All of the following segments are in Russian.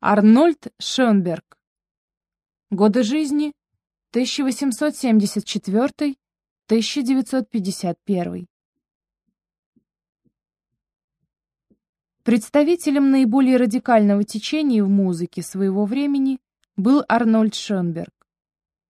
Арнольд Шönberg. Годы жизни 1874-1951. Представителем наиболее радикального течения в музыке своего времени был Арнольд Шönberg.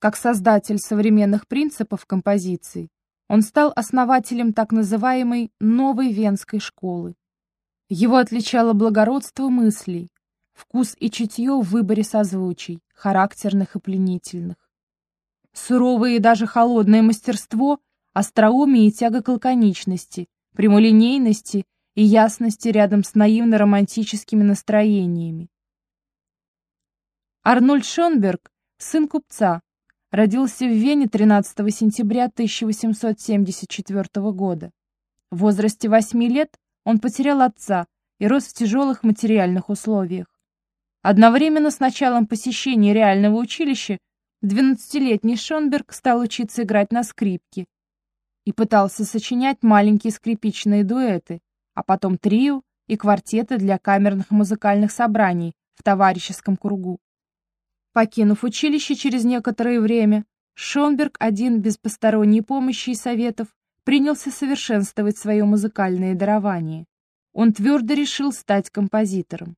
Как создатель современных принципов композиции, он стал основателем так называемой «новой венской школы». Его отличало благородство мыслей, вкус и чутье в выборе созвучий, характерных и пленительных. Суровое и даже холодное мастерство, остроумие и тяга к лаконичности, прямолинейности и ясности рядом с наивно-романтическими настроениями. Арнольд Шонберг, сын купца, родился в Вене 13 сентября 1874 года. В возрасте 8 лет он потерял отца и рос в тяжелых материальных условиях. Одновременно с началом посещения реального училища 12-летний Шонберг стал учиться играть на скрипке и пытался сочинять маленькие скрипичные дуэты, а потом трио и квартеты для камерных музыкальных собраний в товарищеском кругу. Покинув училище через некоторое время, Шонберг один без посторонней помощи и советов принялся совершенствовать свое музыкальное дарование. Он твердо решил стать композитором.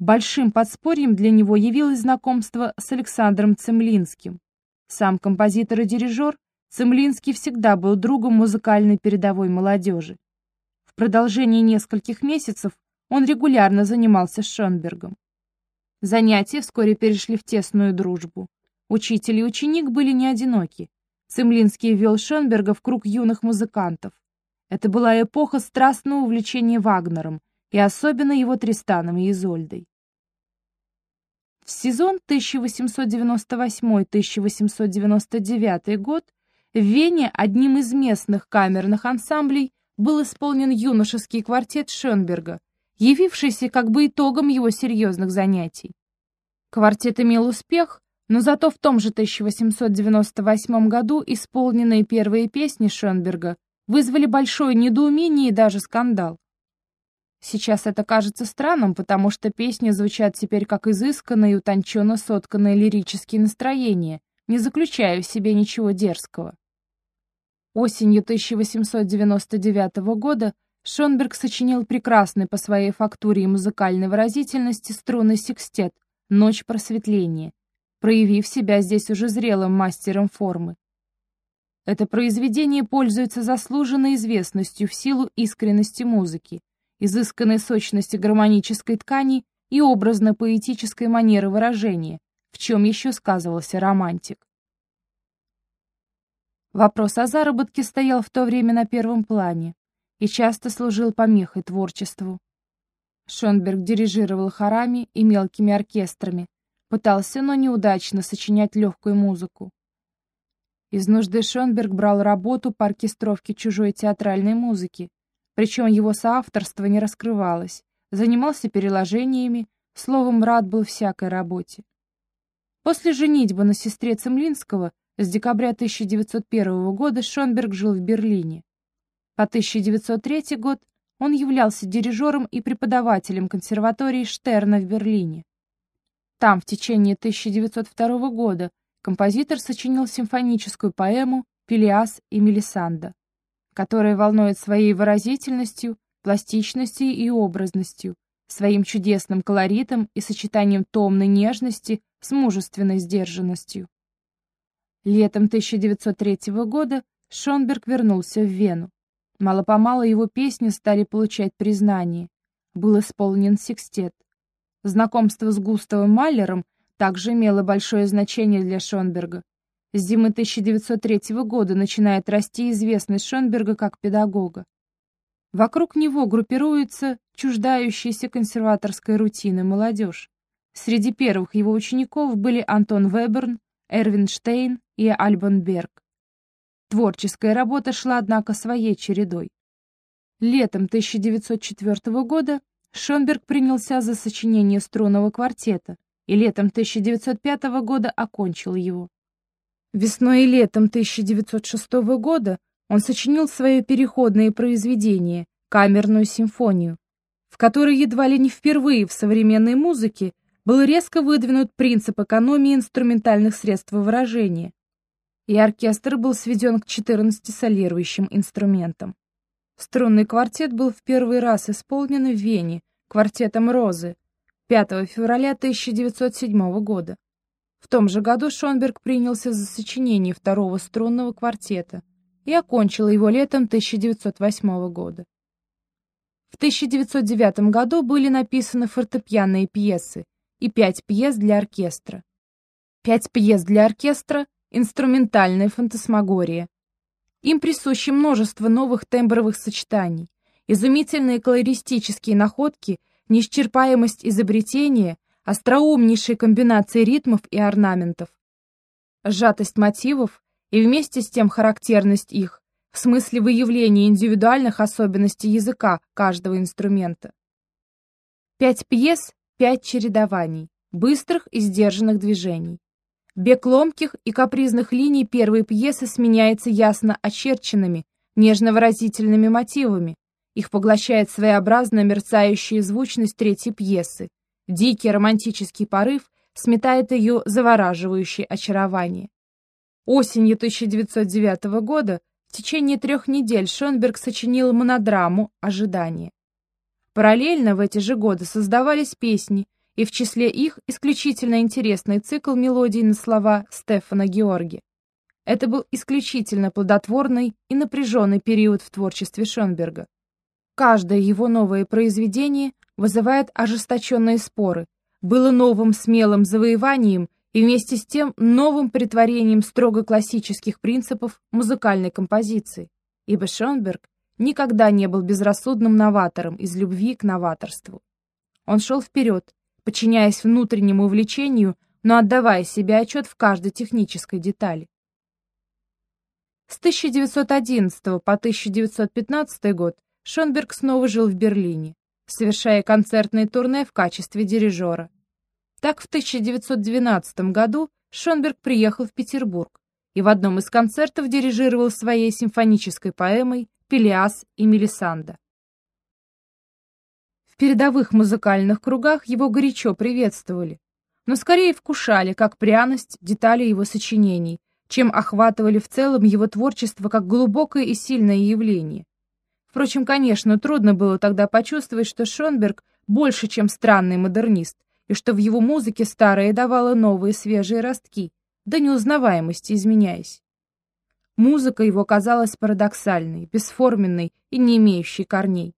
Большим подспорьем для него явилось знакомство с Александром Цемлинским. Сам композитор и дирижер, Цемлинский всегда был другом музыкальной передовой молодежи. В продолжении нескольких месяцев он регулярно занимался Шонбергом. Занятия вскоре перешли в тесную дружбу. Учитель и ученик были не одиноки. Цемлинский ввел Шонберга в круг юных музыкантов. Это была эпоха страстного увлечения Вагнером и особенно его Тристаном и Изольдой. В сезон 1898-1899 год в Вене одним из местных камерных ансамблей был исполнен юношеский квартет Шönберга, явившийся как бы итогом его серьезных занятий. Квартет имел успех, но зато в том же 1898 году исполненные первые песни Шönберга вызвали большое недоумение и даже скандал. Сейчас это кажется странным, потому что песни звучат теперь как изысканные и утонченно сотканные лирические настроения, не заключая в себе ничего дерзкого. Осенью 1899 года Шонберг сочинил прекрасный по своей фактуре и музыкальной выразительности струнный секстет «Ночь просветления», проявив себя здесь уже зрелым мастером формы. Это произведение пользуется заслуженной известностью в силу искренности музыки, изысканной сочности гармонической ткани и образно-поэтической манеры выражения, в чем еще сказывался романтик. Вопрос о заработке стоял в то время на первом плане и часто служил помехой творчеству. Шонберг дирижировал хорами и мелкими оркестрами, пытался, но неудачно сочинять легкую музыку. Из нужды Шонберг брал работу по оркестровке чужой театральной музыки, причем его соавторство не раскрывалось, занимался переложениями, словом, рад был всякой работе. После женитьбы на сестре Цемлинского с декабря 1901 года Шонберг жил в Берлине. По 1903 год он являлся дирижером и преподавателем консерватории Штерна в Берлине. Там в течение 1902 года композитор сочинил симфоническую поэму «Пелиас и Мелисанда» которая волнует своей выразительностью, пластичностью и образностью, своим чудесным колоритом и сочетанием томной нежности с мужественной сдержанностью. Летом 1903 года Шонберг вернулся в Вену. Мало-помалу его песни стали получать признание. Был исполнен секстет. Знакомство с Густавом Маллером также имело большое значение для Шонберга. С зимы 1903 года начинает расти известность Шонберга как педагога. Вокруг него группируется чуждающаяся консерваторской рутины молодежь. Среди первых его учеников были Антон Веберн, Эрвин Штейн и Альбан Берг. Творческая работа шла, однако, своей чередой. Летом 1904 года Шонберг принялся за сочинение струнного квартета и летом 1905 года окончил его. Весной и летом 1906 года он сочинил свое переходное произведение «Камерную симфонию», в которой едва ли не впервые в современной музыке был резко выдвинут принцип экономии инструментальных средств выражения, и оркестр был сведен к 14 солирующим инструментам. Струнный квартет был в первый раз исполнен в Вене квартетом «Розы» 5 февраля 1907 года. В том же году Шонберг принялся за сочинение второго струнного квартета и окончил его летом 1908 года. В 1909 году были написаны фортепианные пьесы и пять пьес для оркестра. Пять пьес для оркестра инструментальная фантасмагория. Им присуще множество новых тембровых сочетаний, изумительные колористические находки, неисчерпаемость изобретения, остроумнейшие комбинации ритмов и орнаментов, сжатость мотивов и вместе с тем характерность их, в смысле выявления индивидуальных особенностей языка каждого инструмента. Пять пьес, пять чередований, быстрых и сдержанных движений. Бег ломких и капризных линий первой пьесы сменяется ясно очерченными, нежно-выразительными мотивами. Их поглощает своеобразная мерцающая звучность третьей пьесы. Дикий романтический порыв сметает ее завораживающее очарование. Осенью 1909 года в течение трех недель Шонберг сочинил монодраму «Ожидание». Параллельно в эти же годы создавались песни, и в числе их исключительно интересный цикл мелодий на слова Стефана Георги. Это был исключительно плодотворный и напряженный период в творчестве Шонберга. Каждое его новое произведение вызывает ожесточенные споры, было новым смелым завоеванием и вместе с тем новым притворением строго классических принципов музыкальной композиции, ибо Шонберг никогда не был безрассудным новатором из любви к новаторству. Он шел вперед, подчиняясь внутреннему увлечению, но отдавая себе отчет в каждой технической детали. С 1911 по 1915 год Шонберг снова жил в Берлине, совершая концертные турне в качестве дирижера. Так в 1912 году Шонберг приехал в Петербург и в одном из концертов дирижировал своей симфонической поэмой «Пелиас и Мелисанда» передовых музыкальных кругах его горячо приветствовали, но скорее вкушали как пряность детали его сочинений, чем охватывали в целом его творчество как глубокое и сильное явление. Впрочем, конечно, трудно было тогда почувствовать, что Шонберг больше, чем странный модернист, и что в его музыке старое давало новые свежие ростки, до неузнаваемости изменяясь. Музыка его казалась парадоксальной, бесформенной и не имеющей корней.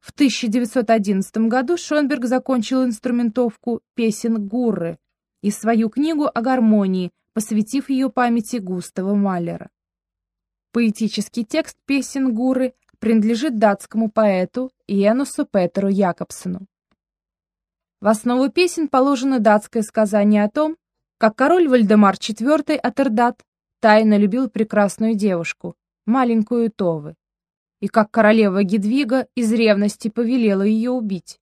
В 1911 году Шонберг закончил инструментовку песен Гурры и свою книгу о гармонии, посвятив ее памяти Густава Маллера. Поэтический текст песен Гурры принадлежит датскому поэту Йенусу Петеру Якобсону. В основу песен положено датское сказание о том, как король Вальдемар IV Атердат тайно любил прекрасную девушку, маленькую Товы и как королева Гедвига из ревности повелела ее убить.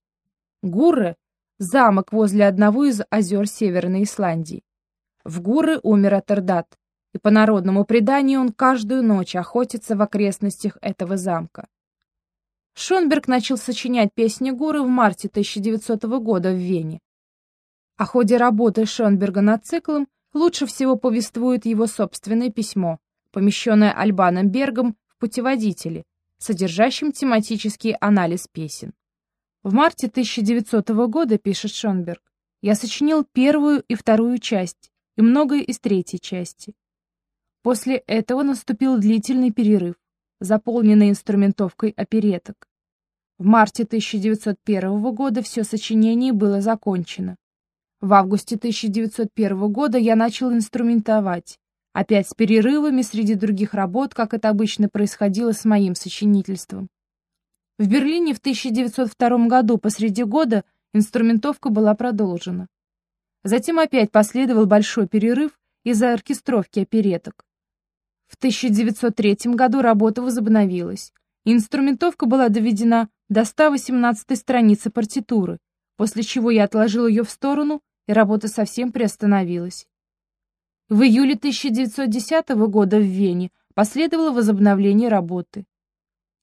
Гурре — замок возле одного из озер Северной Исландии. В Гурре умер Атердат, и по народному преданию он каждую ночь охотится в окрестностях этого замка. Шонберг начал сочинять песни Гуры в марте 1900 года в Вене. О ходе работы Шонберга над циклом лучше всего повествует его собственное письмо, помещенное Альбаном Бергом в путеводителе, содержащим тематический анализ песен. В марте 1900 года, пишет Шонберг, я сочинил первую и вторую часть и многое из третьей части. После этого наступил длительный перерыв, заполненный инструментовкой опереток. В марте 1901 года все сочинение было закончено. В августе 1901 года я начал инструментовать, Опять с перерывами среди других работ, как это обычно происходило с моим сочинительством. В Берлине в 1902 году посреди года инструментовка была продолжена. Затем опять последовал большой перерыв из-за оркестровки опереток. В 1903 году работа возобновилась. Инструментовка была доведена до 118 страницы партитуры, после чего я отложил ее в сторону, и работа совсем приостановилась. В июле 1910 года в Вене последовало возобновление работы.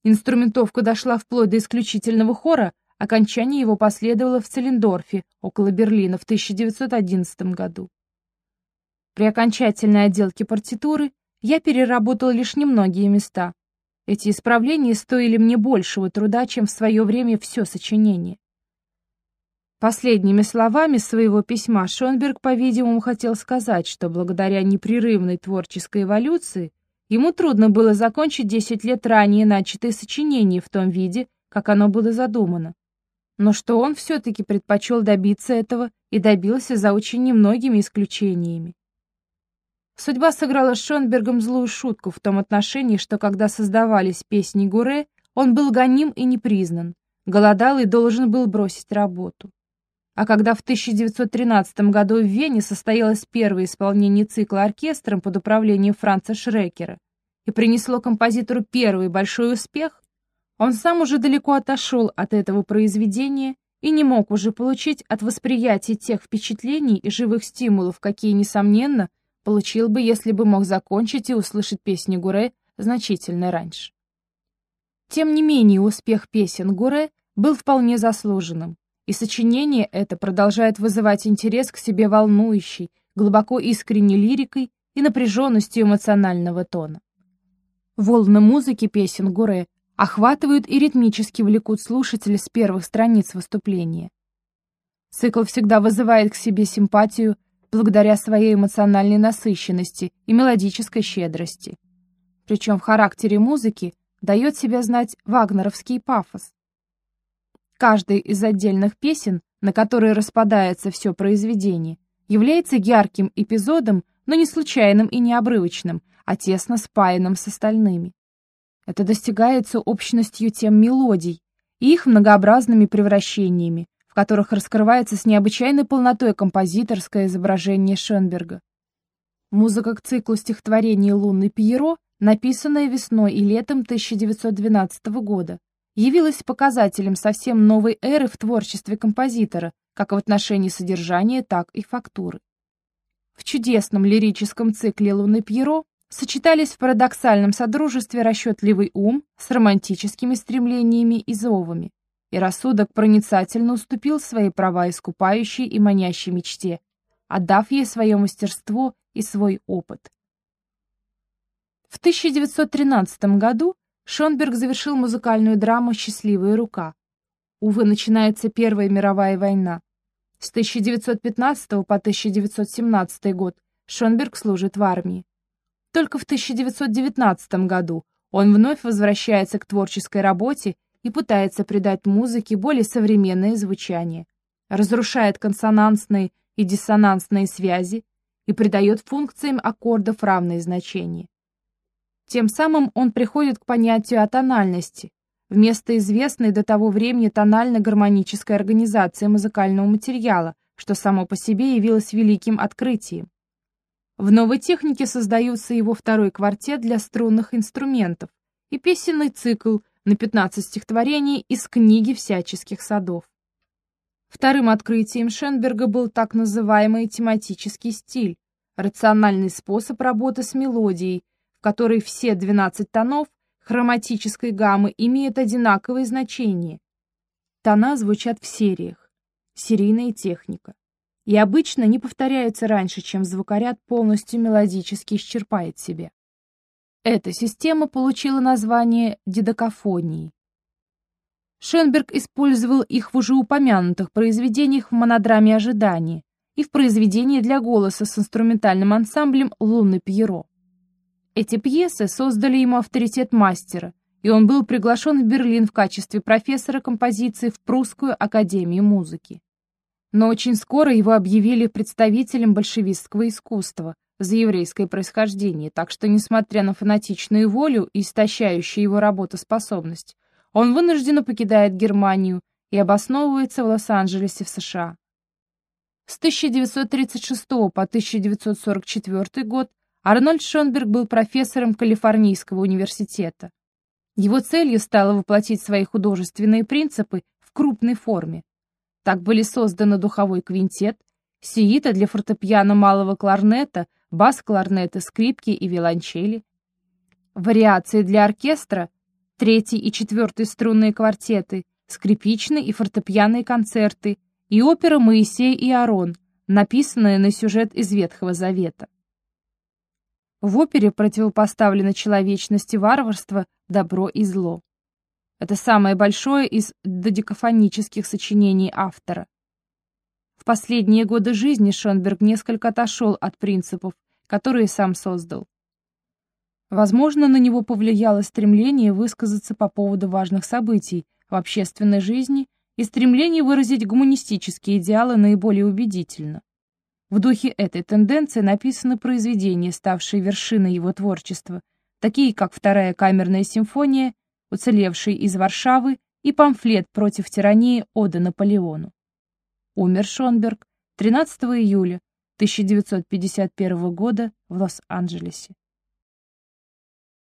Инструментовка дошла вплоть до исключительного хора, окончание его последовало в Целлендорфе, около Берлина, в 1911 году. При окончательной отделке партитуры я переработал лишь немногие места. Эти исправления стоили мне большего труда, чем в свое время все сочинение. Последними словами своего письма Шонберг, по-видимому, хотел сказать, что благодаря непрерывной творческой эволюции ему трудно было закончить 10 лет ранее начатое сочинение в том виде, как оно было задумано. Но что он все-таки предпочел добиться этого и добился за очень немногими исключениями. Судьба сыграла с Шонбергом злую шутку в том отношении, что когда создавались песни Гуре, он был гоним и не признан, голодал и должен был бросить работу. А когда в 1913 году в Вене состоялось первое исполнение цикла оркестром под управлением Франца Шрекера и принесло композитору первый большой успех, он сам уже далеко отошел от этого произведения и не мог уже получить от восприятия тех впечатлений и живых стимулов, какие, несомненно, получил бы, если бы мог закончить и услышать песни Гуре значительно раньше. Тем не менее, успех песен Гуре был вполне заслуженным и сочинение это продолжает вызывать интерес к себе волнующей, глубоко искренней лирикой и напряженностью эмоционального тона. Волны музыки песен Гуре охватывают и ритмически влекут слушателя с первых страниц выступления. Цикл всегда вызывает к себе симпатию благодаря своей эмоциональной насыщенности и мелодической щедрости. Причем в характере музыки дает себя знать вагнеровский пафос, Каждая из отдельных песен, на которые распадается все произведение, является ярким эпизодом, но не случайным и не обрывочным, а тесно спаянным с остальными. Это достигается общностью тем мелодий и их многообразными превращениями, которых раскрывается с необычайной полнотой композиторское изображение Шенберга. Музыка к циклу стихотворений «Лунный Пьеро», написанная весной и летом 1912 года, явилась показателем совсем новой эры в творчестве композитора, как в отношении содержания, так и фактуры. В чудесном лирическом цикле «Луны Пьеро» сочетались в парадоксальном содружестве расчетливый ум с романтическими стремлениями и зовами, и рассудок проницательно уступил свои права искупающей и манящей мечте, отдав ей свое мастерство и свой опыт. В 1913 году Шонберг завершил музыкальную драму «Счастливая рука». Увы, начинается Первая мировая война. С 1915 по 1917 год Шонберг служит в армии. Только в 1919 году он вновь возвращается к творческой работе и пытается придать музыке более современное звучание, разрушает консонансные и диссонансные связи и придает функциям аккордов равные значения. Тем самым он приходит к понятию о тональности, вместо известной до того времени тонально-гармонической организации музыкального материала, что само по себе явилось великим открытием. В новой технике создаются его второй квартет для струнных инструментов и песенный цикл на 15 стихотворений из книги всяческих садов. Вторым открытием Шенберга был так называемый тематический стиль, рациональный способ работы с мелодией, в которой все 12 тонов хроматической гаммы имеют одинаковое значение. Тона звучат в сериях, серийная техника, и обычно не повторяются раньше, чем звукоряд полностью мелодически исчерпает себя. Эта система получила название дидакофонии. Шенберг использовал их в уже упомянутых произведениях в монодраме ожидания и в произведении для голоса с инструментальным ансамблем «Лунный Пьеро». Эти пьесы создали ему авторитет мастера, и он был приглашен в Берлин в качестве профессора композиции в Прусскую академию музыки. Но очень скоро его объявили представителем большевистского искусства за еврейское происхождение, так что, несмотря на фанатичную волю и истощающую его работоспособность, он вынужденно покидает Германию и обосновывается в Лос-Анджелесе в США. С 1936 по 1944 год Арнольд Шонберг был профессором Калифорнийского университета. Его целью стало воплотить свои художественные принципы в крупной форме. Так были созданы духовой квинтет, сиита для фортепиано малого кларнета, бас-кларнета, скрипки и виолончели, вариации для оркестра, третий и четвертый струнные квартеты, скрипичные и фортепианные концерты и опера «Моисей и Аарон», написанная на сюжет из Ветхого Завета. В опере противопоставлено человечности варварство, добро и зло. Это самое большое из додекафонических сочинений автора. В последние годы жизни Шонберг несколько отошел от принципов, которые сам создал. Возможно, на него повлияло стремление высказаться по поводу важных событий в общественной жизни и стремление выразить гуманистические идеалы наиболее убедительно. В духе этой тенденции написаны произведения, ставшие вершиной его творчества, такие как Вторая камерная симфония, уцелевший из Варшавы, и памфлет против тирании Ода Наполеону. Умер Шонберг 13 июля 1951 года в Лос-Анджелесе.